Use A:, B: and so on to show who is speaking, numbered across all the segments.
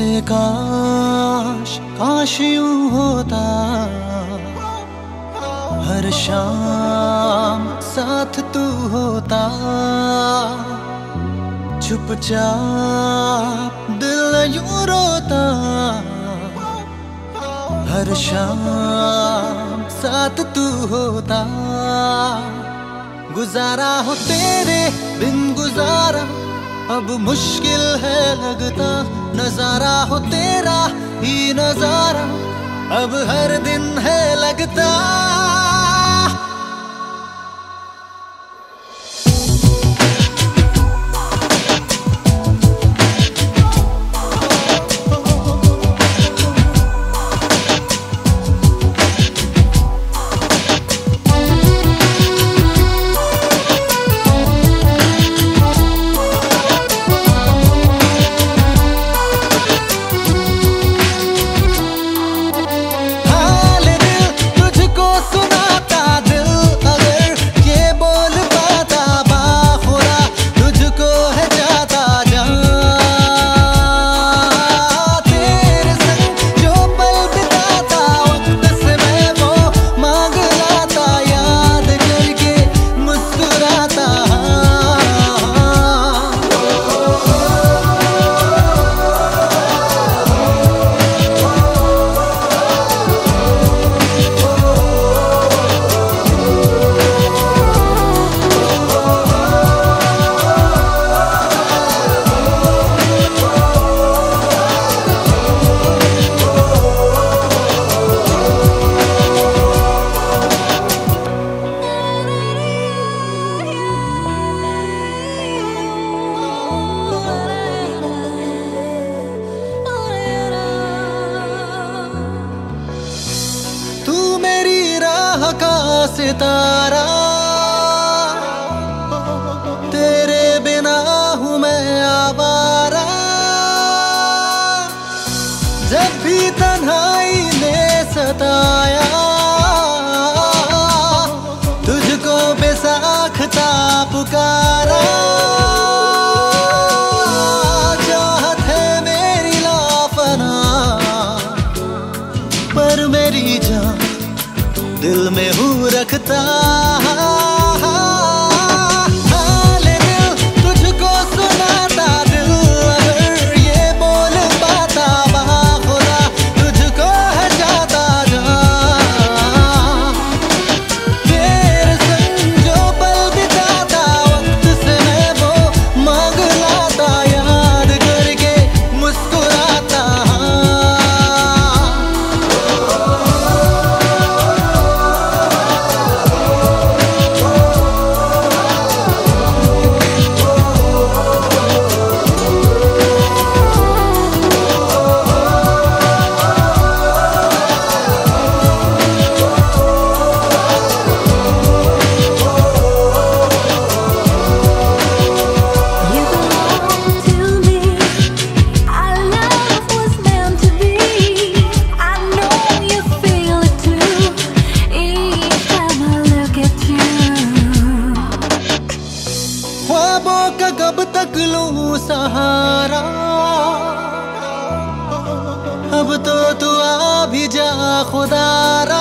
A: काश काश यूँ होता। हर शाम साथ तू होता। चुपचाप दिल यूँ रोता। हर शाम साथ तू होता। गुजारा हो तेरे, बिन गुजारा, अब मुश्किल है लगता। नज़ारा हो तेरा ही नज़ारा अब हर दिन है लगता। सितारा। तेरे बिना हूँ मैं आवारा। जब भी तन्हाई ने सताया तुझको बेसाखता पुकारा तो तू आ भी जा खुदारा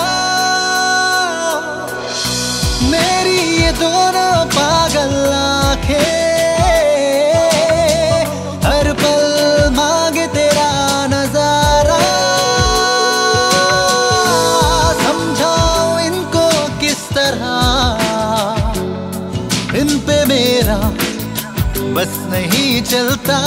A: मेरी ये दोनों पागल आँखें, हर पल मांगे तेरा नज़ारा। समझाओ इनको किस तरह, इन पे मेरा बस नहीं चलता।